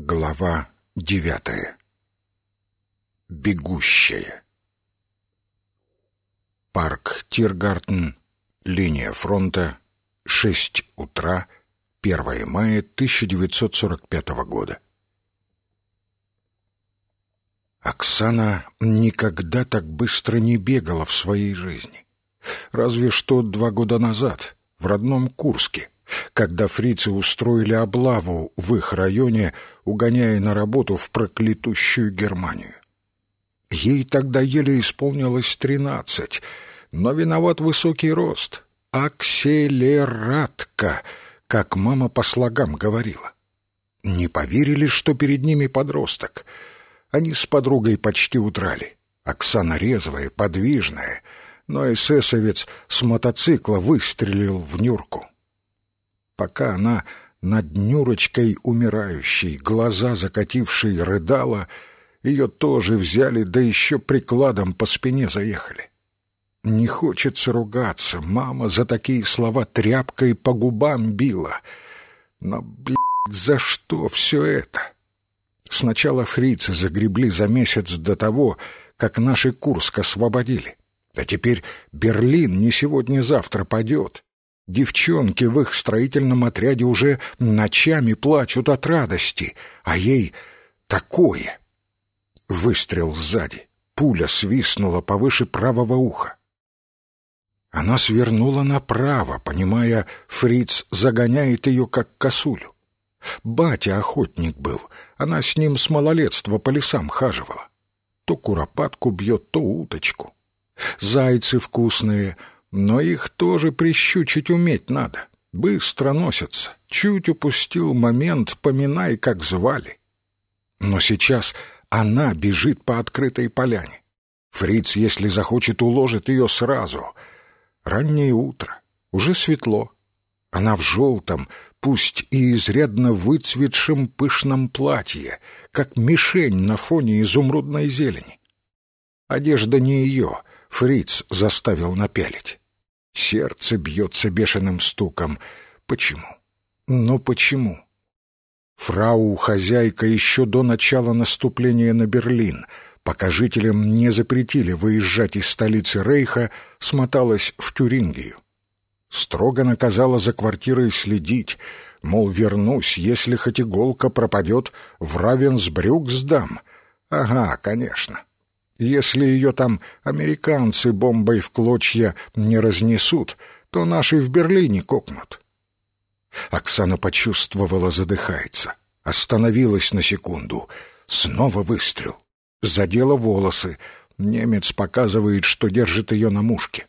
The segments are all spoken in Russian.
Глава девятая. Бегущая. Парк Тиргартен, линия фронта, 6 утра, 1 мая 1945 года. Оксана никогда так быстро не бегала в своей жизни. Разве что два года назад, в родном Курске, когда фрицы устроили облаву в их районе, угоняя на работу в проклятущую Германию. Ей тогда еле исполнилось тринадцать, но виноват высокий рост. Акселератка, как мама по слогам говорила. Не поверили, что перед ними подросток. Они с подругой почти утрали. Оксана резвая, подвижная, но эсэсовец с мотоцикла выстрелил в Нюрку. Пока она над Нюрочкой умирающей, глаза закатившей, рыдала, ее тоже взяли, да еще прикладом по спине заехали. Не хочется ругаться, мама за такие слова тряпкой по губам била. Но, блядь, за что все это? Сначала фрицы загребли за месяц до того, как наши Курск освободили. А теперь Берлин не сегодня-завтра падет. Девчонки в их строительном отряде уже ночами плачут от радости, а ей такое. Выстрел сзади. Пуля свистнула повыше правого уха. Она свернула направо, понимая, фриц загоняет ее, как косулю. Батя охотник был, она с ним с малолетства по лесам хаживала. То куропатку бьет, то уточку. Зайцы вкусные, но их тоже прищучить уметь надо. Быстро носятся. Чуть упустил момент, поминай, как звали. Но сейчас она бежит по открытой поляне. Фриц, если захочет, уложит ее сразу. Раннее утро. Уже светло. Она в желтом, пусть и изрядно выцветшем пышном платье, как мишень на фоне изумрудной зелени. Одежда не ее, Фриц заставил напялить. Сердце бьется бешеным стуком. Почему? Но почему? Фрау-хозяйка еще до начала наступления на Берлин, пока жителям не запретили выезжать из столицы Рейха, смоталась в Тюрингию. Строго наказала за квартирой следить, мол, вернусь, если хоть иголка пропадет, в Равенсбрюк сдам. Ага, конечно. Если ее там американцы бомбой в клочья не разнесут, то наши в Берлине кокнут. Оксана почувствовала, задыхается. Остановилась на секунду. Снова выстрел. Задела волосы. Немец показывает, что держит ее на мушке.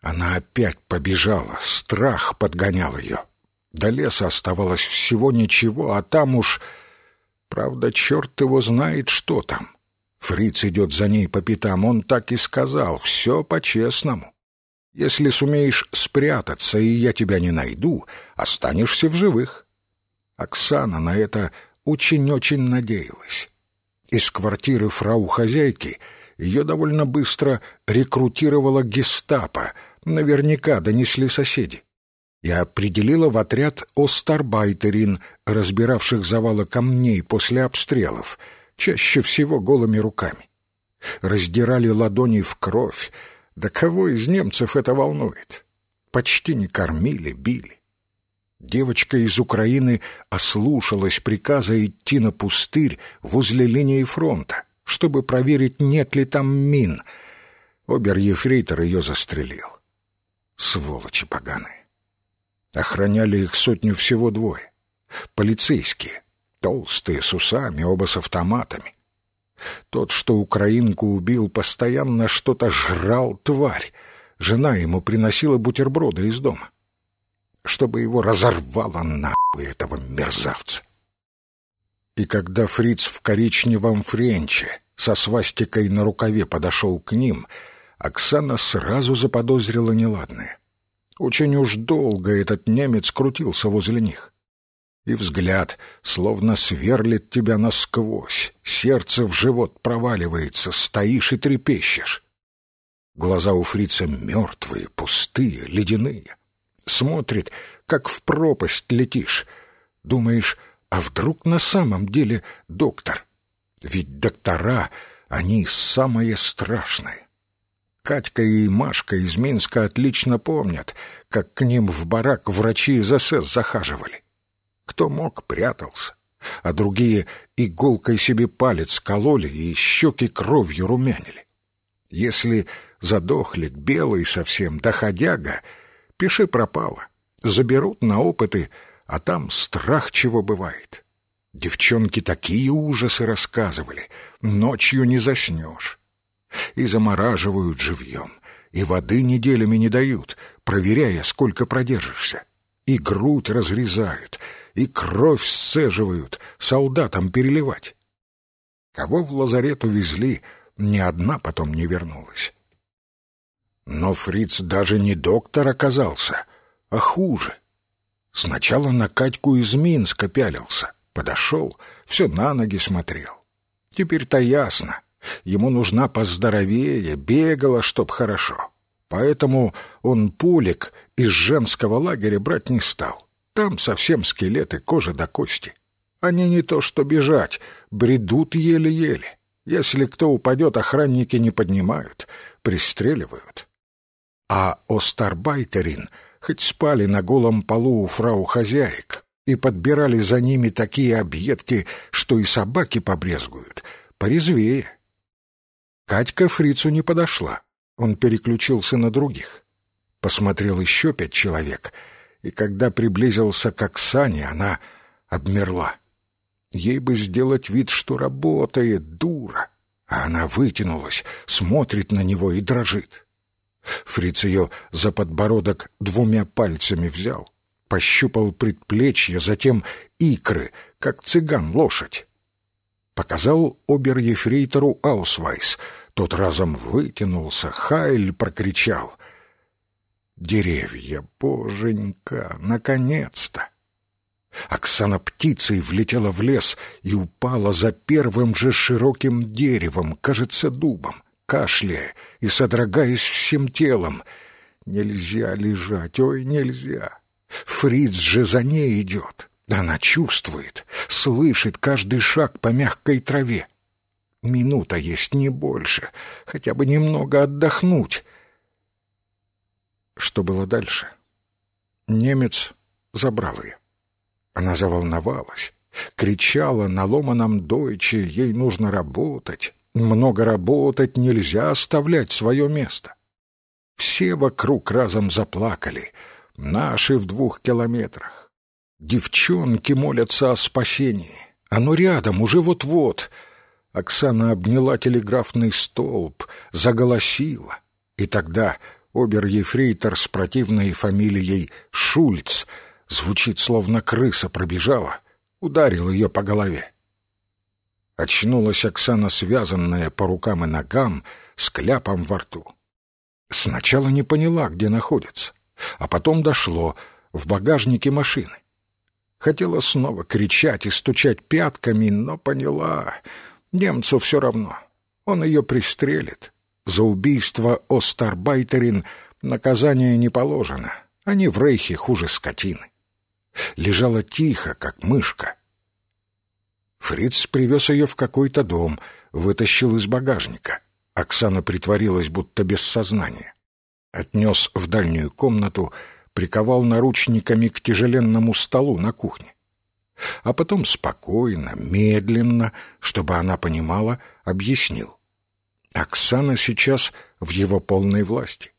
Она опять побежала. Страх подгонял ее. До леса оставалось всего ничего, а там уж... Правда, черт его знает, что там. Фриц идет за ней по пятам, он так и сказал, все по-честному. Если сумеешь спрятаться, и я тебя не найду, останешься в живых. Оксана на это очень-очень надеялась. Из квартиры фрау-хозяйки ее довольно быстро рекрутировала гестапо, наверняка донесли соседи. И определила в отряд остарбайтерин, разбиравших завалы камней после обстрелов — чаще всего голыми руками. Раздирали ладони в кровь. Да кого из немцев это волнует? Почти не кормили, били. Девочка из Украины ослушалась приказа идти на пустырь возле линии фронта, чтобы проверить, нет ли там мин. Обер-ефрейтор ее застрелил. Сволочи поганые. Охраняли их сотню всего двое. Полицейские, толстые, с усами, оба с автоматами. Тот, что украинку убил, постоянно что-то жрал, тварь. Жена ему приносила бутерброды из дома. Чтобы его разорвало нахуй этого мерзавца. И когда фриц в коричневом френче со свастикой на рукаве подошел к ним, Оксана сразу заподозрила неладное. Очень уж долго этот немец крутился возле них и взгляд словно сверлит тебя насквозь, сердце в живот проваливается, стоишь и трепещешь. Глаза у фрица мертвые, пустые, ледяные. Смотрит, как в пропасть летишь. Думаешь, А вдруг на самом деле доктор? Ведь доктора, они самое страшное. Катька и Машка из Минска отлично помнят, как к ним в барак врачи из СС захаживали. Кто мог, прятался, а другие иголкой себе палец кололи и щеки кровью румянили. Если задохлик белый совсем, доходяга, пиши пропало. Заберут на опыты, а там страх чего бывает. Девчонки такие ужасы рассказывали, ночью не заснешь. И замораживают живьем, и воды неделями не дают, проверяя, сколько продержишься. И грудь разрезают, и кровь сцеживают, солдатам переливать. Кого в лазарет увезли, ни одна потом не вернулась. Но фриц даже не доктор оказался, а хуже. Сначала на Катьку из Минска пялился, подошел, все на ноги смотрел. Теперь-то ясно, ему нужна поздоровее, бегала, чтоб хорошо. Поэтому он пулик из женского лагеря брать не стал. Там совсем скелеты, кожа до кости. Они не то что бежать, бредут еле-еле. Если кто упадет, охранники не поднимают, пристреливают. А Остарбайтерин хоть спали на голом полу у фрау хозяек и подбирали за ними такие объедки, что и собаки побрезгуют, порезвее. Катька фрицу не подошла, он переключился на других. Посмотрел еще пять человек, и когда приблизился к Оксане, она обмерла. Ей бы сделать вид, что работает, дура. А она вытянулась, смотрит на него и дрожит. Фриц ее за подбородок двумя пальцами взял, пощупал предплечье, затем икры, как цыган лошадь. Показал обер-ефрейтору Аусвайс. Тот разом вытянулся, Хайль прокричал. «Деревья, боженька, наконец-то!» Оксана птицей влетела в лес и упала за первым же широким деревом, кажется, дубом, кашляя и содрогаясь всем телом. Нельзя лежать, ой, нельзя. Фриц же за ней идет. Она чувствует, слышит каждый шаг по мягкой траве. Минута есть не больше, хотя бы немного отдохнуть. Что было дальше? Немец забрал ее. Она заволновалась, кричала на ломаном дойче, ей нужно работать, много работать, нельзя оставлять свое место. Все вокруг разом заплакали, наши в двух километрах. Девчонки молятся о спасении, оно рядом, уже вот-вот. Оксана обняла телеграфный столб, заголосила, и тогда обер-ефрейтор с противной фамилией Шульц — Звучит, словно крыса пробежала, ударил ее по голове. Очнулась Оксана, связанная по рукам и ногам, с кляпом во рту. Сначала не поняла, где находится, а потом дошло в багажнике машины. Хотела снова кричать и стучать пятками, но поняла, немцу все равно, он ее пристрелит. За убийство Остарбайтерин наказание не положено, они в рейхе хуже скотины лежала тихо, как мышка. Фриц привез ее в какой-то дом, вытащил из багажника. Оксана притворилась, будто без сознания. Отнес в дальнюю комнату, приковал наручниками к тяжеленному столу на кухне. А потом спокойно, медленно, чтобы она понимала, объяснил. Оксана сейчас в его полной власти.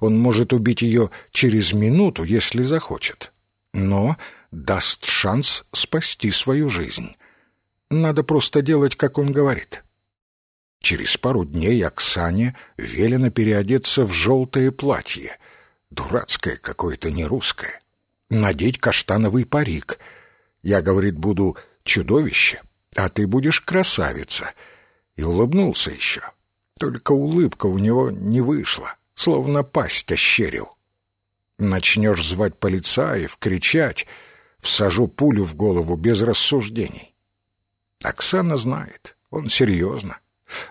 Он может убить ее через минуту, если захочет но даст шанс спасти свою жизнь. Надо просто делать, как он говорит. Через пару дней Оксане велено переодеться в желтое платье, дурацкое какое-то, не русское, надеть каштановый парик. Я, говорит, буду чудовище, а ты будешь красавица. И улыбнулся еще. Только улыбка у него не вышла, словно пасть ощерил. Начнешь звать полицаев, кричать, всажу пулю в голову без рассуждений. Оксана знает, он серьезно.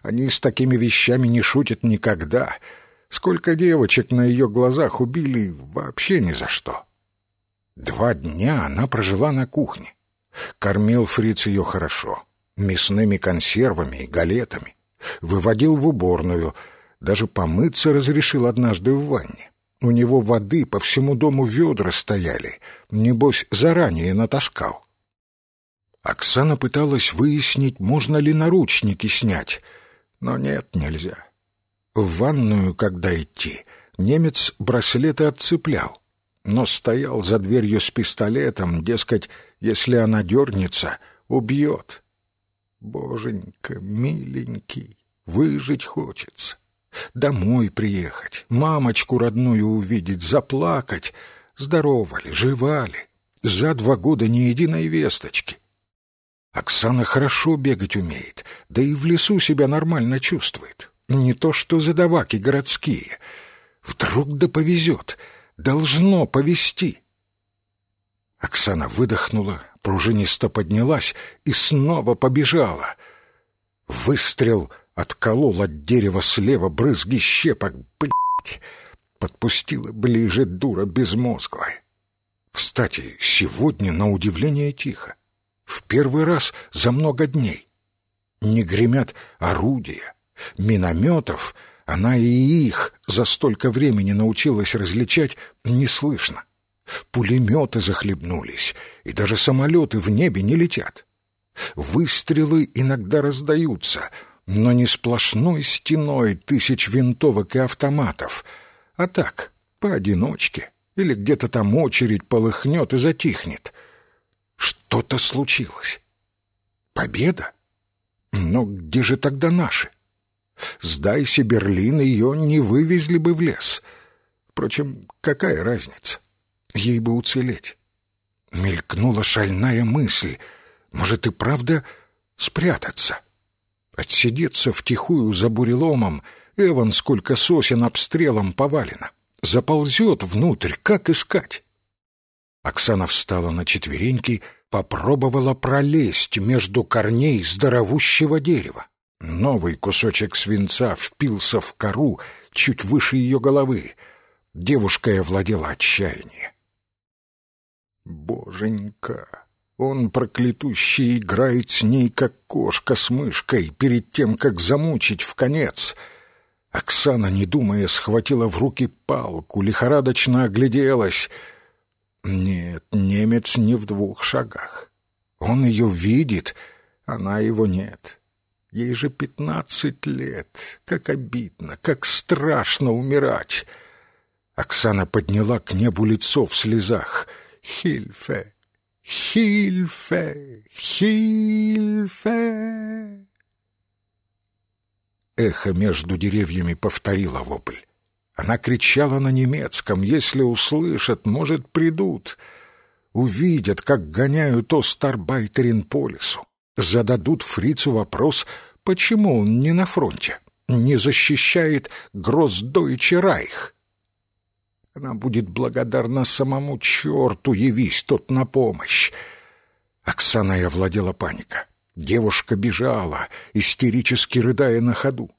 Они с такими вещами не шутят никогда. Сколько девочек на ее глазах убили вообще ни за что. Два дня она прожила на кухне. Кормил фриц ее хорошо, мясными консервами и галетами. Выводил в уборную, даже помыться разрешил однажды в ванне. У него воды по всему дому ведра стояли, небось, заранее натаскал. Оксана пыталась выяснить, можно ли наручники снять, но нет, нельзя. В ванную, когда идти, немец браслеты отцеплял, но стоял за дверью с пистолетом, дескать, если она дернется, убьет. Боженька, миленький, выжить хочется. Домой приехать, мамочку родную увидеть, заплакать. Здорова ли, жива ли? За два года ни единой весточки. Оксана хорошо бегать умеет, да и в лесу себя нормально чувствует. Не то что задаваки городские. Вдруг да повезет, должно повезти. Оксана выдохнула, пружинисто поднялась и снова побежала. Выстрел отколол от дерева слева брызги щепок. Блять! Подпустила ближе дура безмозглая. Кстати, сегодня, на удивление, тихо. В первый раз за много дней. Не гремят орудия, минометов, она и их за столько времени научилась различать не слышно. Пулеметы захлебнулись, и даже самолеты в небе не летят. Выстрелы иногда раздаются — но не сплошной стеной тысяч винтовок и автоматов, а так, поодиночке, или где-то там очередь полыхнет и затихнет. Что-то случилось. Победа? Но где же тогда наши? Сдайся, Берлин, ее не вывезли бы в лес. Впрочем, какая разница? Ей бы уцелеть. Мелькнула шальная мысль. Может, и правда спрятаться? — Отсидеться втихую за буреломом, Эван сколько сосен обстрелом повалено. Заползет внутрь, как искать? Оксана встала на четвереньки, попробовала пролезть между корней здоровущего дерева. Новый кусочек свинца впился в кору чуть выше ее головы. Девушка овладела отчаяние. «Боженька!» Он, проклятущий, играет с ней, как кошка с мышкой, перед тем, как замучить в конец. Оксана, не думая, схватила в руки палку, лихорадочно огляделась. Нет, немец не в двух шагах. Он ее видит, она его нет. Ей же пятнадцать лет. Как обидно, как страшно умирать. Оксана подняла к небу лицо в слезах. «Хильфе! «Хильфе! Хильфе!» Эхо между деревьями повторило вопль. Она кричала на немецком. «Если услышат, может, придут. Увидят, как гоняют Остарбайтерин по лесу. Зададут фрицу вопрос, почему он не на фронте, не защищает Гроздойче Райх». Она будет благодарна самому черту, явись тот на помощь. Оксаной овладела паника. Девушка бежала, истерически рыдая на ходу.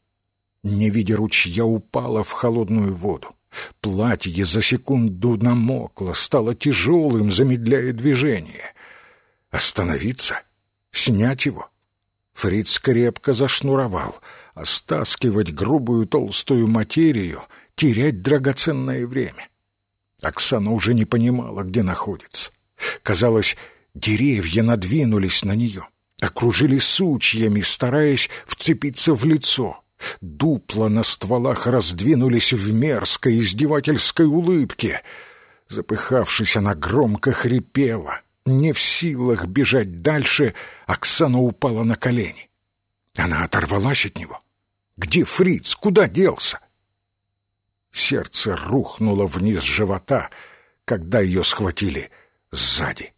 Не видя ручья, упала в холодную воду. Платье за секунду намокло, стало тяжелым, замедляя движение. Остановиться? Снять его? Фриц крепко зашнуровал, а стаскивать грубую толстую материю — терять драгоценное время. Оксана уже не понимала, где находится. Казалось, деревья надвинулись на нее, окружили сучьями, стараясь вцепиться в лицо. Дупла на стволах раздвинулись в мерзкой издевательской улыбке. Запыхавшись, она громко хрипела. Не в силах бежать дальше, Оксана упала на колени. Она оторвалась от него. Где Фриц? Куда делся? Сердце рухнуло вниз живота, когда ее схватили сзади.